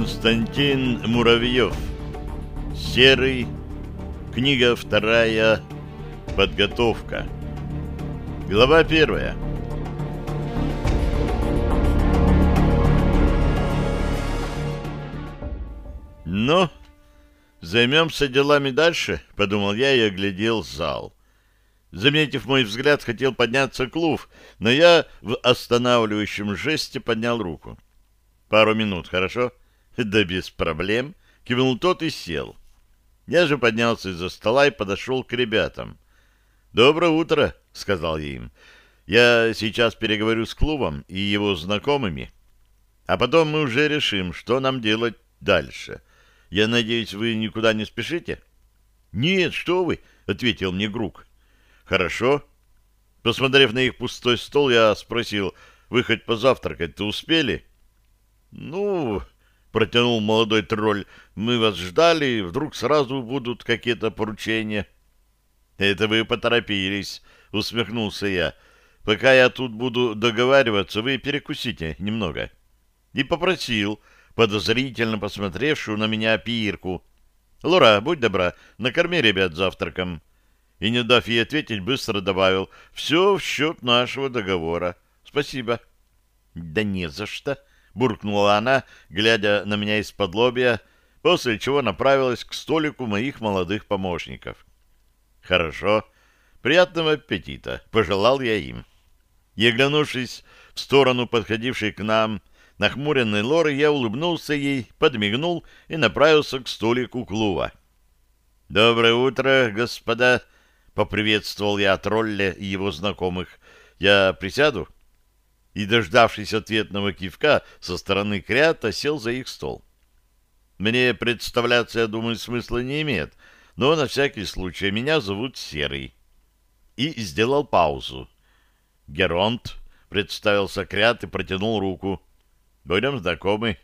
Константин Муравьев. Серый. Книга вторая. Подготовка. Глава первая. Ну, займемся делами дальше, подумал я и оглядел зал. Заметив мой взгляд, хотел подняться Клув, но я в останавливающем жесте поднял руку. Пару минут, хорошо? Да без проблем. Кивнул тот и сел. Я же поднялся из-за стола и подошел к ребятам. «Доброе утро», — сказал я им. «Я сейчас переговорю с клубом и его знакомыми, а потом мы уже решим, что нам делать дальше. Я надеюсь, вы никуда не спешите?» «Нет, что вы», — ответил мне Грук. «Хорошо». Посмотрев на их пустой стол, я спросил, «Вы хоть позавтракать-то успели?» «Ну, — протянул молодой тролль. — Мы вас ждали, вдруг сразу будут какие-то поручения. — Это вы поторопились, — усмехнулся я. — Пока я тут буду договариваться, вы перекусите немного. И попросил, подозрительно посмотревшую на меня пирку. — Лура, будь добра, накорми ребят завтраком. И, не дав ей ответить, быстро добавил. — Все в счет нашего договора. Спасибо. — Да не за что, —— буркнула она, глядя на меня из-под лобья, после чего направилась к столику моих молодых помощников. «Хорошо. Приятного аппетита!» — пожелал я им. И, оглянувшись в сторону подходившей к нам нахмуренной Лоры, я улыбнулся ей, подмигнул и направился к столику клуба. «Доброе утро, господа!» — поприветствовал я тролля и его знакомых. «Я присяду?» И, дождавшись ответного кивка со стороны Крята, сел за их стол. Мне представляться, я думаю, смысла не имеет, но на всякий случай меня зовут Серый. И сделал паузу. Геронт представился Крят и протянул руку. Будем знакомы.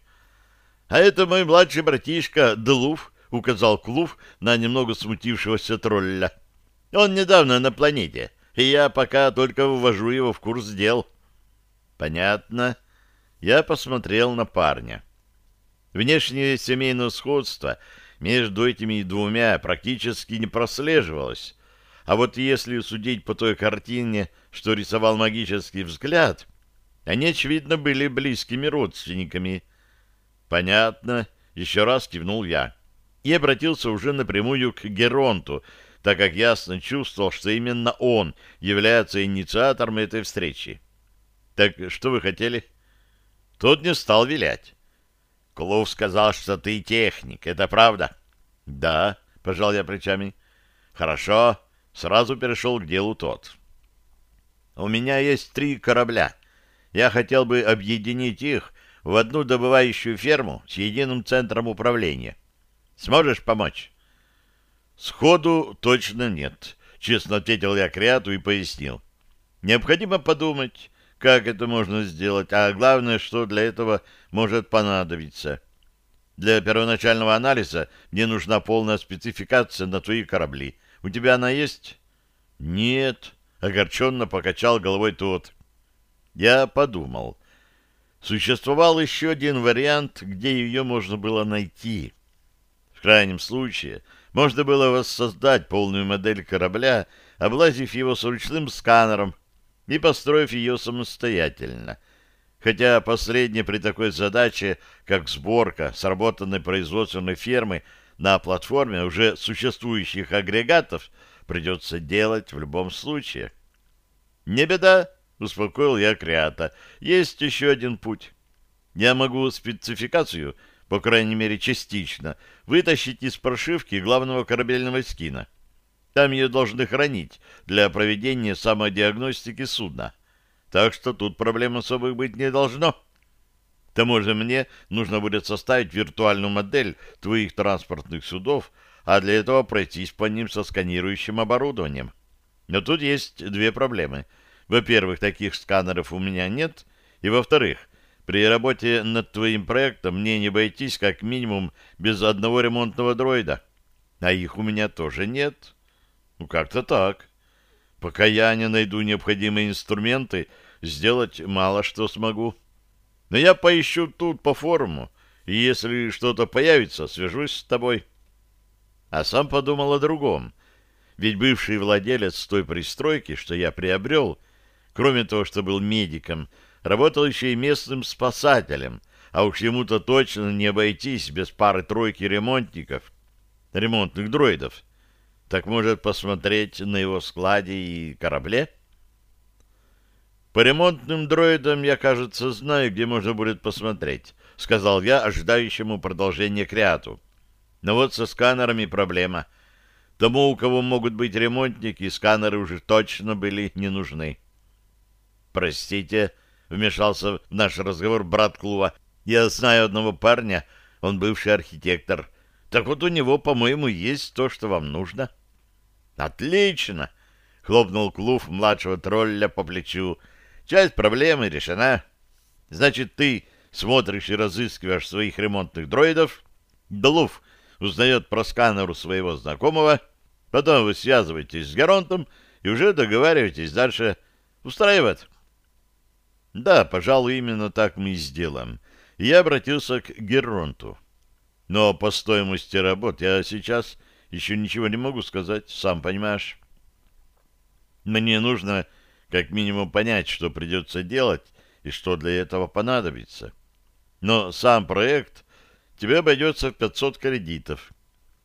А это мой младший братишка Делуф, указал Клув на немного смутившегося тролля. Он недавно на планете, и я пока только ввожу его в курс дел. — Понятно. Я посмотрел на парня. Внешнее семейное сходство между этими двумя практически не прослеживалось. А вот если судить по той картине, что рисовал магический взгляд, они, очевидно, были близкими родственниками. Понятно. Еще раз кивнул я. И обратился уже напрямую к Геронту, так как ясно чувствовал, что именно он является инициатором этой встречи. Так что вы хотели? Тот не стал вилять. Клув сказал, что ты техник. Это правда? Да, пожал я плечами. Хорошо. Сразу перешел к делу тот. У меня есть три корабля. Я хотел бы объединить их в одну добывающую ферму с единым центром управления. Сможешь помочь? Сходу точно нет, честно ответил я Криату и пояснил. Необходимо подумать, как это можно сделать, а главное, что для этого может понадобиться. Для первоначального анализа мне нужна полная спецификация на твои корабли. У тебя она есть? Нет, огорченно покачал головой тот. Я подумал. Существовал еще один вариант, где ее можно было найти. В крайнем случае, можно было воссоздать полную модель корабля, облазив его с ручным сканером, и построив ее самостоятельно. Хотя последнее при такой задаче, как сборка сработанной производственной фермы на платформе уже существующих агрегатов, придется делать в любом случае. «Не беда», — успокоил я Криата, — «есть еще один путь. Я могу спецификацию, по крайней мере частично, вытащить из прошивки главного корабельного скина». Там ее должны хранить для проведения самодиагностики судна. Так что тут проблем особых быть не должно. К тому же мне нужно будет составить виртуальную модель твоих транспортных судов, а для этого пройтись по ним со сканирующим оборудованием. Но тут есть две проблемы. Во-первых, таких сканеров у меня нет, и во-вторых, при работе над твоим проектом мне не обойтись как минимум без одного ремонтного дроида, а их у меня тоже нет». Ну, как-то так. Пока я не найду необходимые инструменты, сделать мало что смогу. Но я поищу тут по форуму и если что-то появится, свяжусь с тобой. А сам подумал о другом. Ведь бывший владелец той пристройки, что я приобрел, кроме того, что был медиком, работал еще и местным спасателем, а уж ему-то точно не обойтись без пары-тройки ремонтников, ремонтных дроидов. Так может посмотреть на его складе и корабле? По ремонтным дроидам я, кажется, знаю, где можно будет посмотреть, сказал я ожидающему продолжения Криату. Но вот со сканерами проблема. Тому, у кого могут быть ремонтники, сканеры уже точно были не нужны. Простите, вмешался в наш разговор брат Клува. Я знаю одного парня, он бывший архитектор. Так вот у него, по-моему, есть то, что вам нужно. Отлично! Хлопнул Клув младшего тролля по плечу. Часть проблемы решена. Значит, ты смотришь и разыскиваешь своих ремонтных дроидов. Долув узнает про сканер у своего знакомого. Потом вы связываетесь с Геронтом и уже договариваетесь дальше. Устраивает? Да, пожалуй, именно так мы и сделаем. Я обратился к Геронту. Но по стоимости работ я сейчас еще ничего не могу сказать, сам понимаешь. Мне нужно как минимум понять, что придется делать и что для этого понадобится. Но сам проект тебе обойдется в 500 кредитов.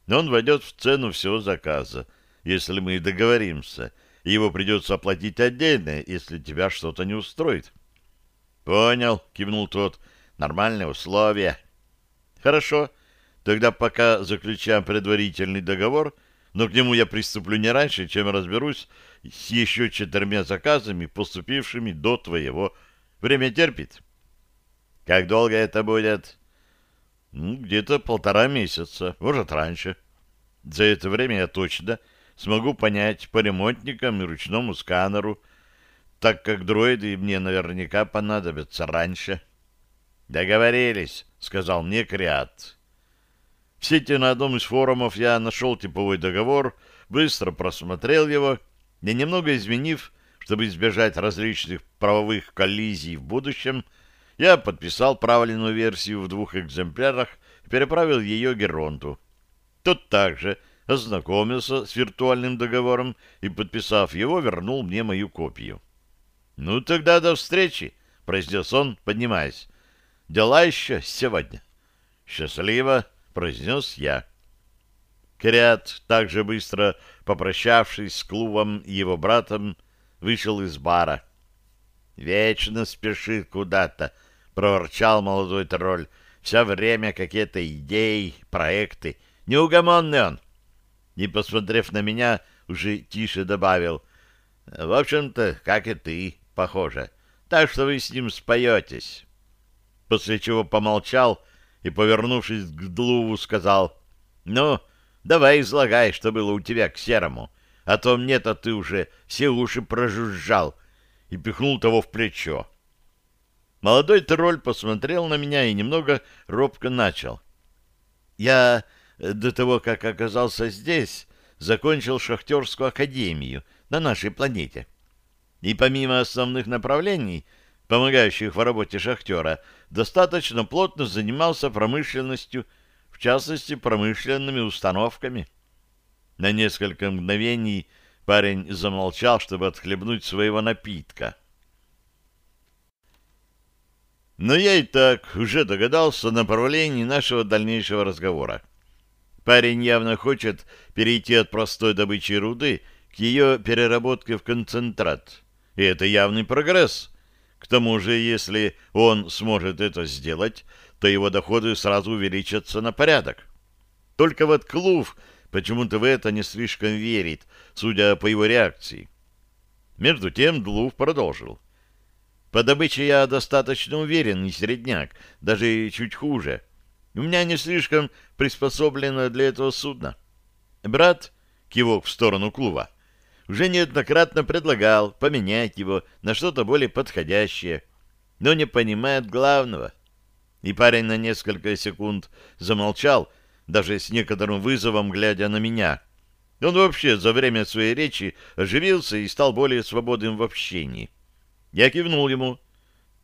Он войдет в цену всего заказа, если мы договоримся, его придется оплатить отдельно, если тебя что-то не устроит. — Понял, — кивнул тот, — нормальные условия. — Хорошо, тогда пока заключаем предварительный договор, но к нему я приступлю не раньше, чем разберусь с еще четырьмя заказами, поступившими до твоего. Время терпит. — Как долго это будет? Ну, где-то полтора месяца, может, раньше. За это время я точно смогу понять по ремонтникам и ручному сканеру, так как дроиды мне наверняка понадобятся раньше. «Договорились», — сказал мне Криат. В сети на одном из форумов я нашел типовой договор, быстро просмотрел его и, немного изменив, чтобы избежать различных правовых коллизий в будущем, — я подписал правильную версию в двух экземплярах и переправил ее Геронту. Тот также ознакомился с виртуальным договором и, подписав его, вернул мне мою копию. «Ну, тогда до встречи», — произнес он, поднимаясь. «Дела еще сегодня». «Счастливо», — произнес я. Кирят, также быстро попрощавшись с клубом и его братом, вышел из бара. «Вечно спешит куда-то», — проворчал молодой тролль. «Все время какие-то идеи, проекты. Неугомонный он!» Не посмотрев на меня, уже тише добавил. «В общем-то, как и ты, похоже. Так что вы с ним споетесь». После чего помолчал и, повернувшись к Длуву, сказал. «Ну, давай излагай, что было у тебя к серому, а то мне-то ты уже все уши прожужжал» и пихнул того в плечо. Молодой тролль посмотрел на меня и немного робко начал. «Я э, до того, как оказался здесь, закончил шахтерскую академию на нашей планете. И помимо основных направлений, помогающих в работе шахтера, достаточно плотно занимался промышленностью, в частности, промышленными установками. На несколько мгновений парень замолчал, чтобы отхлебнуть своего напитка. Но я и так уже догадался о направлении нашего дальнейшего разговора. Парень явно хочет перейти от простой добычи руды к ее переработке в концентрат. И это явный прогресс. К тому же, если он сможет это сделать, то его доходы сразу увеличатся на порядок. Только вот Клув почему-то в это не слишком верит, судя по его реакции. Между тем Длув продолжил. — по добыче я достаточно уверен, не средняк, даже чуть хуже. У меня не слишком приспособлено для этого судно. Брат, кивок в сторону клуба, уже неоднократно предлагал поменять его на что-то более подходящее, но не понимает главного. И парень на несколько секунд замолчал, даже с некоторым вызовом глядя на меня. Он вообще за время своей речи оживился и стал более свободным в общении. Я кивнул ему.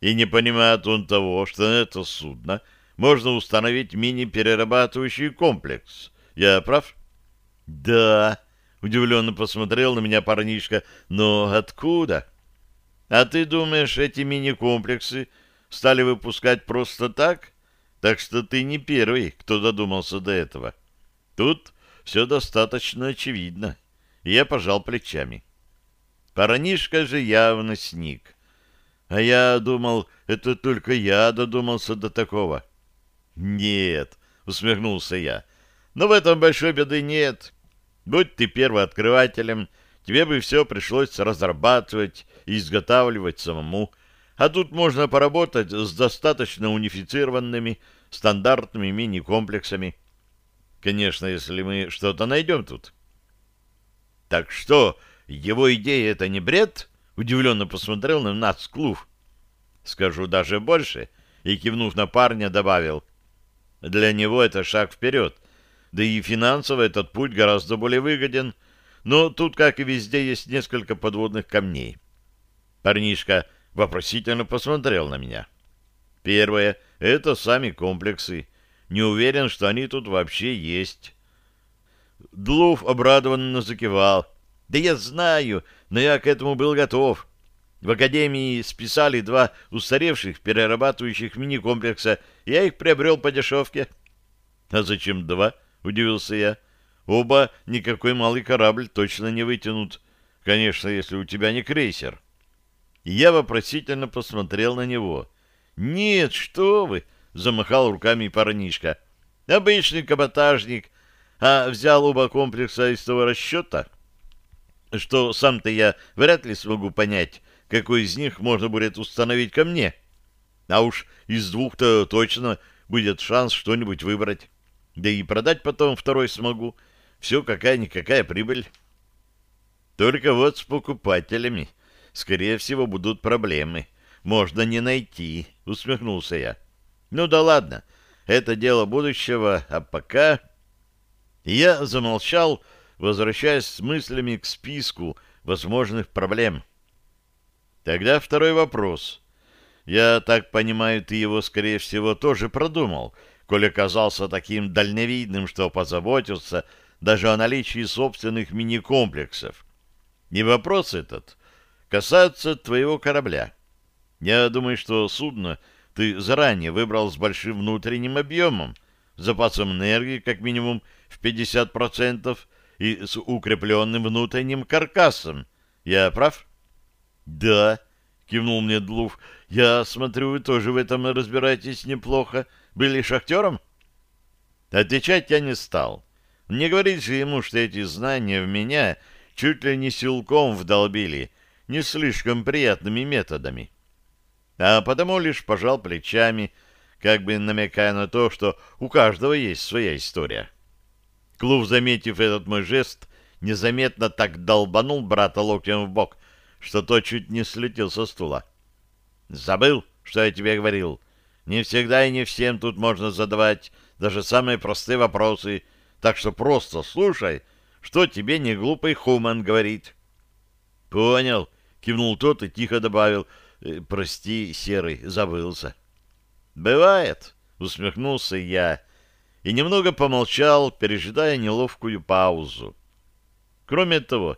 И не понимает он того, что это судно можно установить мини-перерабатывающий комплекс. Я прав? Да, удивленно посмотрел на меня парнишка. Но откуда? А ты думаешь, эти мини-комплексы стали выпускать просто так? Так что ты не первый, кто додумался до этого. Тут все достаточно очевидно. Я пожал плечами. Парнишка же явно сник. А я думал, это только я додумался до такого. Нет, усмехнулся я. Но в этом большой беды нет. Будь ты первооткрывателем, тебе бы все пришлось разрабатывать и изготавливать самому. А тут можно поработать с достаточно унифицированными стандартными мини-комплексами. Конечно, если мы что-то найдем тут. Так что, его идея — это не бред? Удивленно посмотрел на нас Клув. Скажу даже больше, и, кивнув на парня, добавил. Для него это шаг вперед, да и финансово этот путь гораздо более выгоден, но тут, как и везде, есть несколько подводных камней. Парнишка вопросительно посмотрел на меня. Первое — это сами комплексы. Не уверен, что они тут вообще есть. Длув обрадованно закивал. «Да я знаю, но я к этому был готов. В Академии списали два устаревших перерабатывающих мини-комплекса. Я их приобрел по дешевке». «А зачем два?» — удивился я. «Оба никакой малый корабль точно не вытянут. Конечно, если у тебя не крейсер». Я вопросительно посмотрел на него. «Нет, что вы!» замахал руками парнишка. Обычный каботажник, а взял оба комплекса из того расчета, что сам-то я вряд ли смогу понять, какой из них можно будет установить ко мне. А уж из двух-то точно будет шанс что-нибудь выбрать. Да и продать потом второй смогу. Все какая-никакая прибыль. Только вот с покупателями, скорее всего, будут проблемы. Можно не найти, усмехнулся я. Ну да ладно, это дело будущего, а пока... Я замолчал, возвращаясь с мыслями к списку возможных проблем. Тогда второй вопрос. Я так понимаю, ты его, скорее всего, тоже продумал, коль оказался таким дальновидным, что позаботился даже о наличии собственных мини-комплексов. Не вопрос этот касается твоего корабля. Я думаю, что судно ты заранее выбрал с большим внутренним объемом, запасом энергии как минимум в 50% и с укрепленным внутренним каркасом. Я прав? — Да, — кивнул мне Длув. — Я смотрю, вы тоже в этом разбираетесь неплохо. Были шахтером? Отвечать я не стал. Не говорить же ему, что эти знания в меня чуть ли не силком вдолбили, не слишком приятными методами. — а потому лишь пожал плечами, как бы намекая на то, что у каждого есть своя история. Клуб, заметив этот мой жест, незаметно так долбанул брата локтем в бок, что тот чуть не слетел со стула. «Забыл, что я тебе говорил? Не всегда и не всем тут можно задавать даже самые простые вопросы, так что просто слушай, что тебе не глупый хуман говорит». «Понял», — кивнул тот и тихо добавил, — Э, прости, Серый, забылся. Бывает, усмехнулся я и немного помолчал, пережидая неловкую паузу. Кроме того,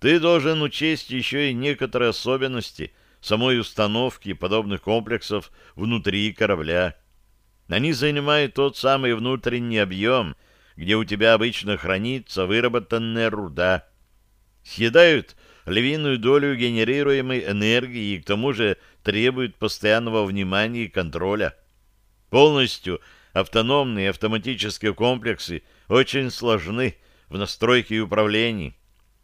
ты должен учесть еще и некоторые особенности самой установки подобных комплексов внутри корабля. Они занимают тот самый внутренний объем, где у тебя обычно хранится выработанная руда. Съедают львиную долю генерируемой энергии и к тому же требует постоянного внимания и контроля. Полностью автономные автоматические комплексы очень сложны в настройке и управлении,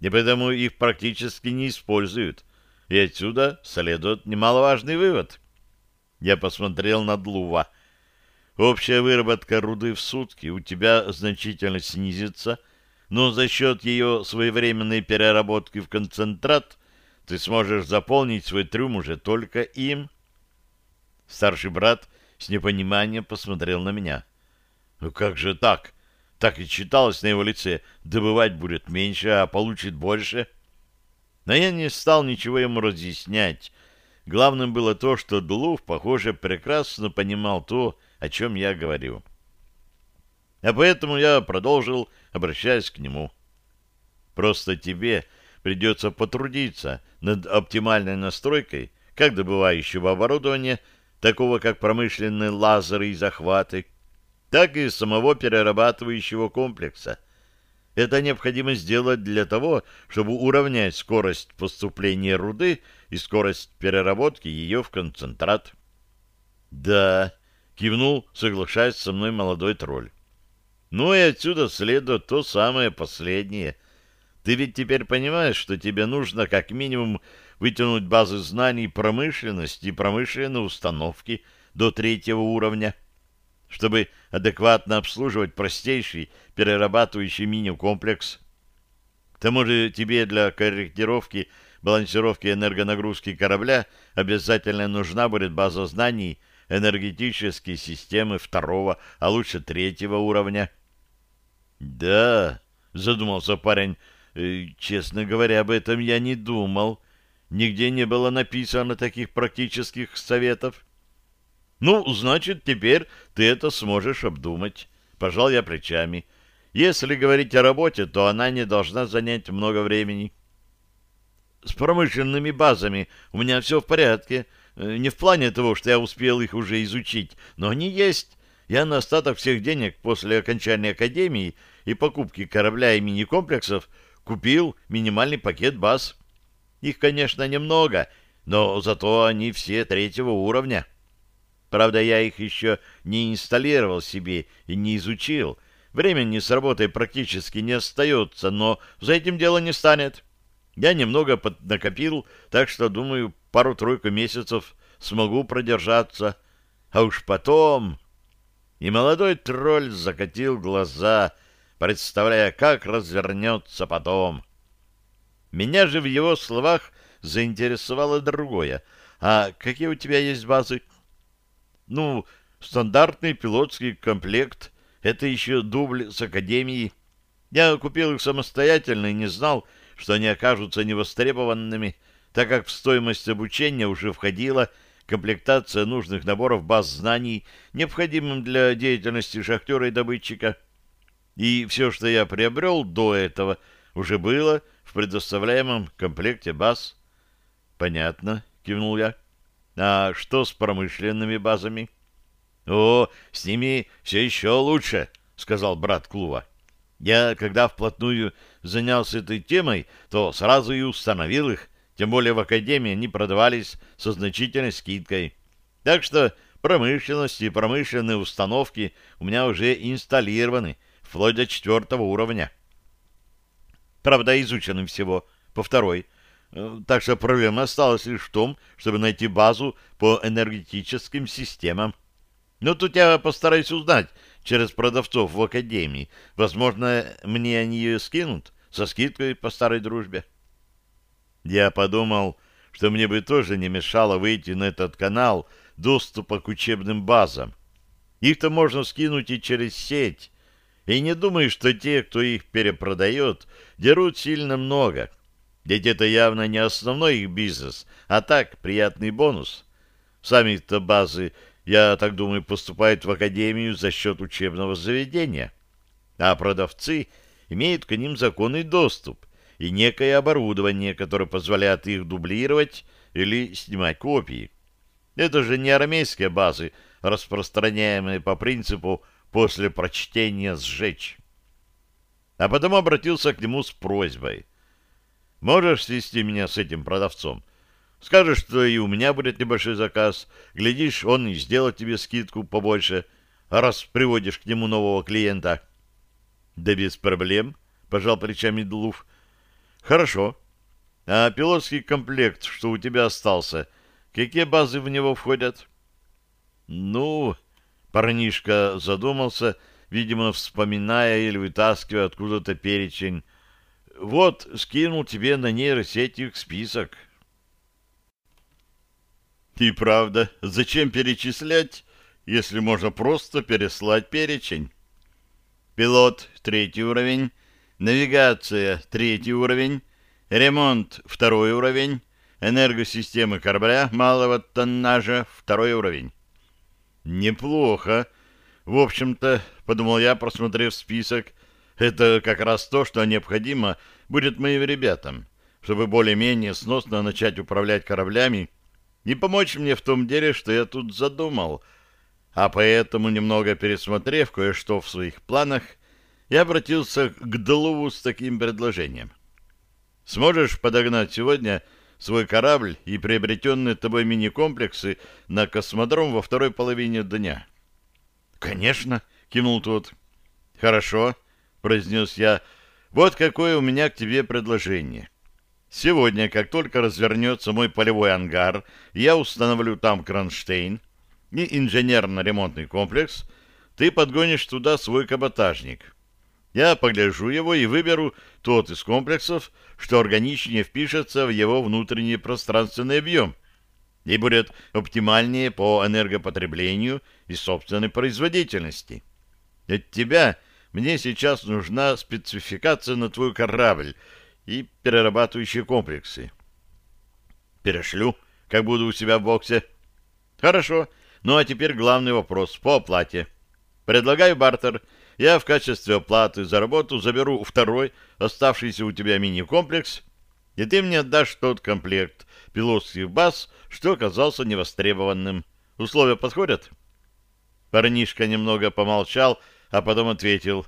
и поэтому их практически не используют. И отсюда следует немаловажный вывод. Я посмотрел на Длува. Общая выработка руды в сутки у тебя значительно снизится – но за счет ее своевременной переработки в концентрат ты сможешь заполнить свой трюм уже только им. Старший брат с непониманием посмотрел на меня. «Ну как же так? Так и читалось на его лице. Добывать будет меньше, а получит больше». Но я не стал ничего ему разъяснять. Главным было то, что Длув, похоже, прекрасно понимал то, о чем я говорю. А поэтому я продолжил, обращаясь к нему. Просто тебе придется потрудиться над оптимальной настройкой как добывающего оборудования, такого как промышленные лазеры и захваты, так и самого перерабатывающего комплекса. Это необходимо сделать для того, чтобы уравнять скорость поступления руды и скорость переработки ее в концентрат. «Да», — кивнул, соглашаясь со мной молодой тролль. «Ну и отсюда следует то самое последнее. Ты ведь теперь понимаешь, что тебе нужно как минимум вытянуть базы знаний промышленности и промышленной установки до третьего уровня, чтобы адекватно обслуживать простейший перерабатывающий мини-комплекс. К тому же тебе для корректировки балансировки энергонагрузки корабля обязательно нужна будет база знаний энергетические системы второго, а лучше третьего уровня. — Да, — задумался парень, э, — честно говоря, об этом я не думал. Нигде не было написано таких практических советов. — Ну, значит, теперь ты это сможешь обдумать. Пожал я плечами. Если говорить о работе, то она не должна занять много времени. С промышленными базами у меня все в порядке. Э, не в плане того, что я успел их уже изучить, но они есть. Я на остаток всех денег после окончания академии и покупки корабля и мини-комплексов купил минимальный пакет баз. Их, конечно, немного, но зато они все третьего уровня. Правда, я их еще не инсталлировал себе и не изучил. Времени с работой практически не остается, но за этим дело не станет. Я немного накопил, так что, думаю, пару-тройку месяцев смогу продержаться. А уж потом... И молодой тролль закатил глаза, представляя, как развернется потом. Меня же в его словах заинтересовало другое. «А какие у тебя есть базы?» «Ну, стандартный пилотский комплект. Это еще дубль с академией. Я купил их самостоятельно и не знал, что они окажутся невостребованными, так как в стоимость обучения уже входила комплектация нужных наборов баз знаний, необходимым для деятельности шахтера и добытчика. И все, что я приобрел до этого, уже было в предоставляемом комплекте баз. Понятно, кивнул я. А что с промышленными базами? О, с ними все еще лучше, сказал брат Клува. Я, когда вплотную занялся этой темой, то сразу и установил их, тем более в Академии они продавались со значительной скидкой. Так что промышленность и промышленные установки у меня уже инсталлированы, вплоть до четвертого уровня. Правда, изучены всего по второй. Так что проблема осталась лишь в том, чтобы найти базу по энергетическим системам. Но тут я постараюсь узнать через продавцов в академии. Возможно, мне они ее скинут со скидкой по старой дружбе. Я подумал, что мне бы тоже не мешало выйти на этот канал доступа к учебным базам. Их-то можно скинуть и через сеть, и не думаю, что те, кто их перепродает, дерут сильно много. Ведь это явно не основной их бизнес, а так, приятный бонус. Сами-то базы, я так думаю, поступают в академию за счет учебного заведения. А продавцы имеют к ним законный доступ и некое оборудование, которое позволяет их дублировать или снимать копии. Это же не армейские базы, распространяемые по принципу после прочтения сжечь. А потом обратился к нему с просьбой. «Можешь свести меня с этим продавцом? Скажешь, что и у меня будет небольшой заказ. Глядишь, он и сделает тебе скидку побольше, раз приводишь к нему нового клиента». «Да без проблем», — пожал плечами Длув. «Хорошо. А пилотский комплект, что у тебя остался, какие базы в него входят?» «Ну...» Парнишка задумался, видимо, вспоминая или вытаскивая откуда-то перечень. «Вот, скинул тебе на нейросеть их список». И правда, зачем перечислять, если можно просто переслать перечень? Пилот — третий уровень, навигация — третий уровень, ремонт — второй уровень, энергосистемы корабля малого тоннажа — второй уровень. Неплохо, В общем-то, подумал я, просмотрев список, это как раз то, что необходимо будет моим ребятам, чтобы более-менее сносно начать управлять кораблями и помочь мне в том деле, что я тут задумал. А поэтому, немного пересмотрев кое-что в своих планах, я обратился к Длуву с таким предложением. «Сможешь подогнать сегодня свой корабль и приобретенные тобой мини-комплексы на космодром во второй половине дня?» «Конечно», — кивнул тот. «Хорошо», — произнес я. «Вот какое у меня к тебе предложение. Сегодня, как только развернется мой полевой ангар, я установлю там кронштейн и инженерно-ремонтный комплекс, ты подгонишь туда свой каботажник. Я погляжу его и выберу тот из комплексов, что органичнее впишется в его внутренний пространственный объем и будет оптимальнее по энергопотреблению и собственной производительности. От тебя мне сейчас нужна спецификация на твой корабль и перерабатывающие комплексы. Перешлю, как буду у себя в боксе. Хорошо. Ну а теперь главный вопрос по оплате. Предлагаю бартер — я в качестве оплаты за работу заберу второй оставшийся у тебя мини-комплекс, и ты мне отдашь тот комплект пилотских баз, что оказался невостребованным. Условия подходят?» Парнишка немного помолчал, а потом ответил.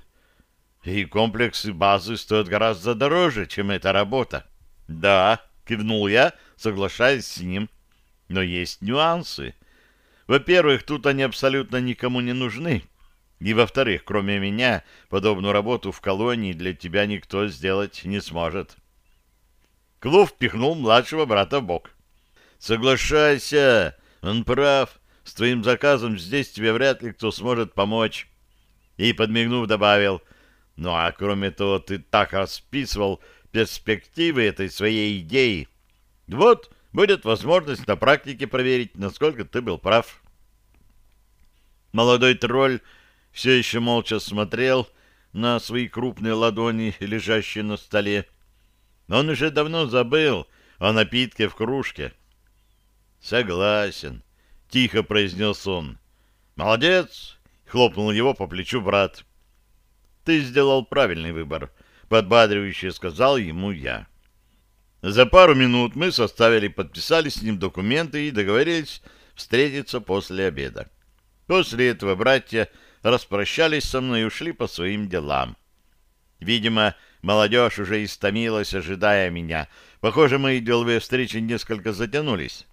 «И комплексы базы стоят гораздо дороже, чем эта работа». «Да», — кивнул я, соглашаясь с ним. «Но есть нюансы. Во-первых, тут они абсолютно никому не нужны». И, во-вторых, кроме меня, подобную работу в колонии для тебя никто сделать не сможет. Клув пихнул младшего брата в бок. «Соглашайся, он прав. С твоим заказом здесь тебе вряд ли кто сможет помочь». И, подмигнув, добавил, «Ну а кроме того, ты так расписывал перспективы этой своей идеи. Вот будет возможность на практике проверить, насколько ты был прав». Молодой тролль все еще молча смотрел на свои крупные ладони, лежащие на столе. Он уже давно забыл о напитке в кружке. «Согласен», — тихо произнес он. «Молодец!» — хлопнул его по плечу брат. «Ты сделал правильный выбор», — подбадривающе сказал ему я. За пару минут мы составили, подписали с ним документы и договорились встретиться после обеда. После этого братья распрощались со мной и ушли по своим делам. Видимо, молодежь уже истомилась, ожидая меня. Похоже, мои деловые встречи несколько затянулись.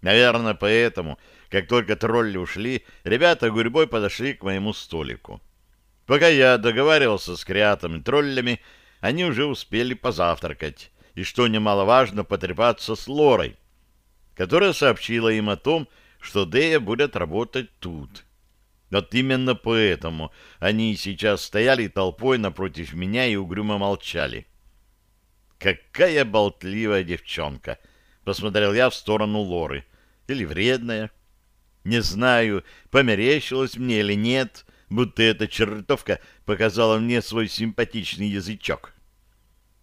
Наверное, поэтому, как только тролли ушли, ребята гурьбой подошли к моему столику. Пока я договаривался с креатом и троллями, они уже успели позавтракать, и, что немаловажно, потрепаться с Лорой, которая сообщила им о том, что Дея будет работать тут. Вот именно поэтому они сейчас стояли толпой напротив меня и угрюмо молчали. «Какая болтливая девчонка!» — посмотрел я в сторону Лоры. «Или вредная?» Не знаю, померещилось мне или нет, будто эта чертовка показала мне свой симпатичный язычок.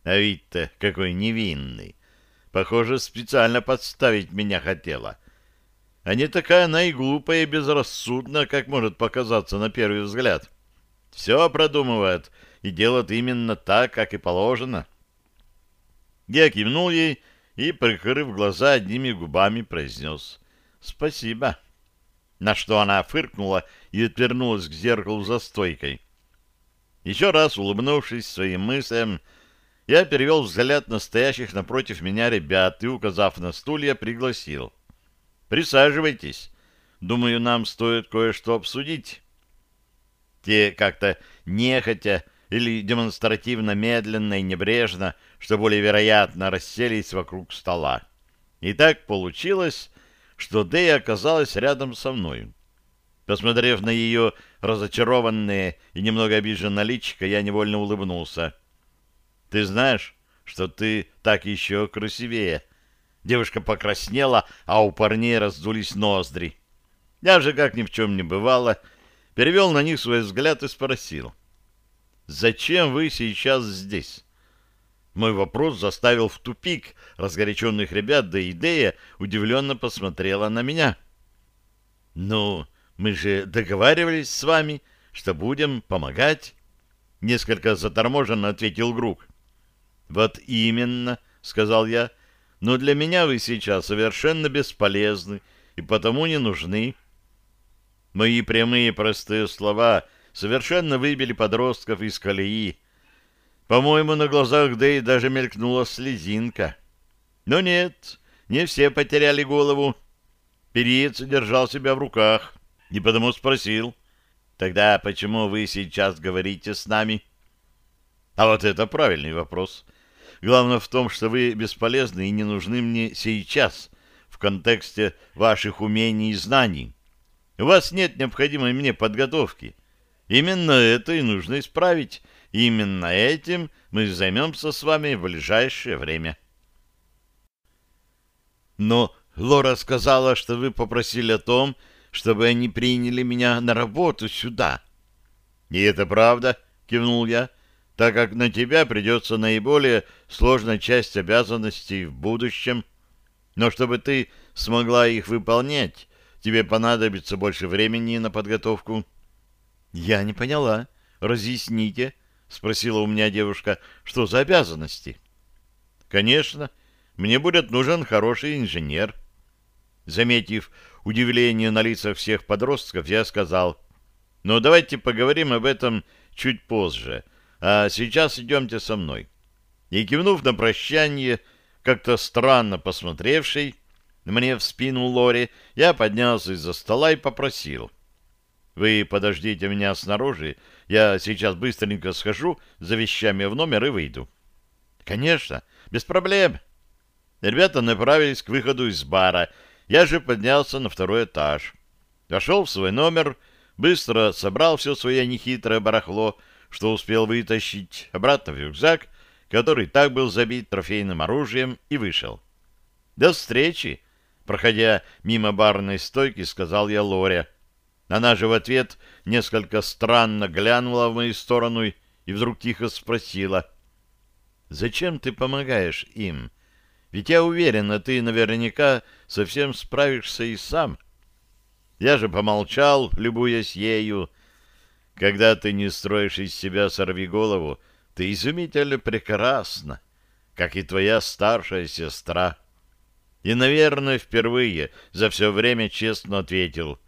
А ведь-то какой невинный. Похоже, специально подставить меня хотела а не такая она и глупая и безрассудная, как может показаться на первый взгляд. Все продумывает и делает именно так, как и положено. Я кивнул ей и, прикрыв глаза, одними губами произнес «Спасибо». На что она фыркнула и отвернулась к зеркалу за стойкой. Еще раз улыбнувшись своим мыслям, я перевел взгляд настоящих напротив меня ребят и, указав на стулья, пригласил — Присаживайтесь. Думаю, нам стоит кое-что обсудить. Те как-то нехотя или демонстративно медленно и небрежно, что более вероятно, расселись вокруг стола. И так получилось, что Дэй оказалась рядом со мной. Посмотрев на ее разочарованное и немного обиженное личико, я невольно улыбнулся. «Ты знаешь, что ты так еще красивее?» Девушка покраснела, а у парней раздулись ноздри. Я же, как ни в чем не бывало, перевел на них свой взгляд и спросил. «Зачем вы сейчас здесь?» Мой вопрос заставил в тупик разгоряченных ребят, да идея удивленно посмотрела на меня. «Ну, мы же договаривались с вами, что будем помогать. Несколько заторможенно ответил Грук. Вот именно, сказал я, но для меня вы сейчас совершенно бесполезны и потому не нужны. Мои прямые простые слова совершенно выбили подростков из колеи. По-моему, на глазах Дэй даже мелькнула слезинка. Но нет, не все потеряли голову. Периец держал себя в руках и потому спросил. «Тогда почему вы сейчас говорите с нами?» А вот это правильный вопрос. Главное в том, что вы бесполезны и не нужны мне сейчас, в контексте ваших умений и знаний. У вас нет необходимой мне подготовки. Именно это и нужно исправить. Именно этим мы займемся с вами в ближайшее время. Но Лора сказала, что вы попросили о том, чтобы они приняли меня на работу сюда. — И это правда, — кивнул я, — так как на тебя придется наиболее сложная часть обязанностей в будущем. Но чтобы ты смогла их выполнять, тебе понадобится больше времени на подготовку. — Я не поняла. Разъясните, — спросила у меня девушка, — что за обязанности? — Конечно, мне будет нужен хороший инженер. Заметив удивление на лицах всех подростков, я сказал, «Ну, давайте поговорим об этом чуть позже, а сейчас идемте со мной». И кивнув на прощание, как-то странно посмотревший мне в спину Лори, я поднялся из-за стола и попросил. «Вы подождите меня снаружи, я сейчас быстренько схожу за вещами в номер и выйду». «Конечно, без проблем». Ребята направились к выходу из бара, я же поднялся на второй этаж. Дошел в свой номер, быстро собрал все свое нехитрое барахло, что успел вытащить, обратно в рюкзак, который так был забит трофейным оружием, и вышел. «До встречи!» Проходя мимо барной стойки, сказал я Лоре. Она же в ответ несколько странно глянула в мою сторону и вдруг тихо спросила. «Зачем ты помогаешь им?» Ведь я уверен, ты наверняка совсем справишься и сам. Я же помолчал, любуясь ею. Когда ты не строишь из себя сорвиголову, ты изумительно прекрасна, как и твоя старшая сестра. И, наверное, впервые за все время честно ответил.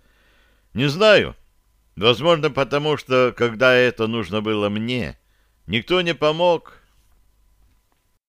Не знаю. Возможно, потому что, когда это нужно было мне, никто не помог,